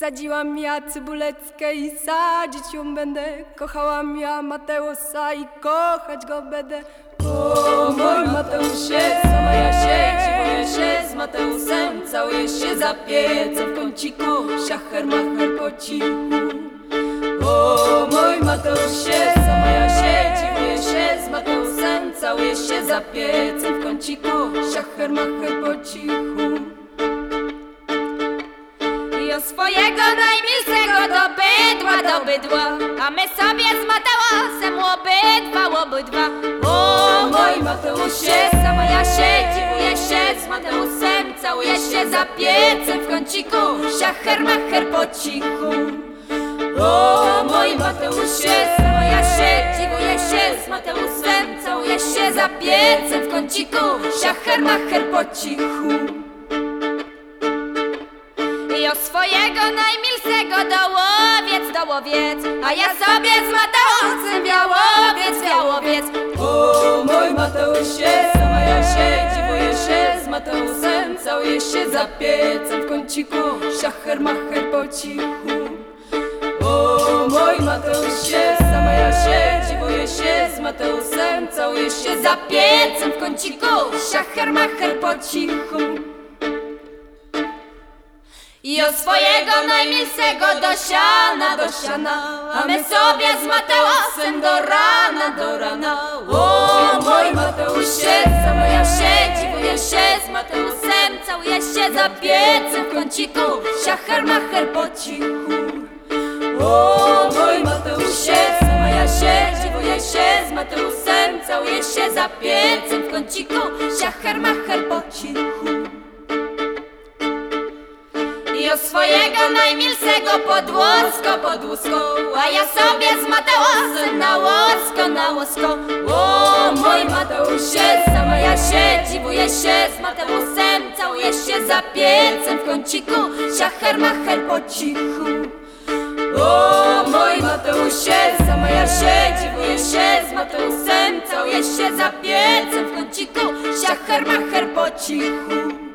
Sadziłam ja cybuleckę i sadzić ją będę. Kochałam ja Mateusa i kochać go będę. O mój Mateusie, sama ja się dziwuję się z Mateusem. Całuję się za piecem w kąciku, szacher macher po cichu. O mój Mateusie, sama ja się dziwuję się z Mateusem. Całuję się za piecem w kąciku, szacher macher po cichu Swojego najmilszego do bydła, do bydła. A my sobie z Mateusem obydwa, obydwa. O mój Mateusie, sama ja się dziwuję się z Mateusem Całuję się za piecem w kąciku, szacher macher po cichu. O mój Mateusie, sama ja się dziwuję się z Mateusem Całuję się za piecem w kąciku, szacher macher po cichu O swojego najmilszego dołowiec, dołowiec. A ja sobie z Mateusem białowiec, białowiec. O mój Mateusie, sama ja się dziwuję się z Mateusem Całuję się za piecem w kąciku, szacher macher po cichu. O mój Mateusie, sama ja się dziwuję się z Mateusem Całuję się za piecem w kąciku, szacher macher po cichu I o swojego najmilszego do siana, do siana. A my sobie z Mateusem do rana, do rana. O mój Mateusie, sama ja się dziwuję się z Mateusem Całuję się za piecem w kąciku, szacher macher po cichu. O mój Mateusie, sama ja się dziwuję się z Mateusem Całuję się za piecem w kąciku, szacher macher po cichu O swojego najmilszego podłosko, podłusko A ja sobie z Mateusem na łosko, na łosko O mój Mateusie, sama ja się dziwuję się z Mateusem Całuję się za piecem w kąciku, szacher macher po cichu. O mój Mateusie, sama ja się dziwuję się z Mateusem Całuję się za piecem w kąciku, szacher macher po cichu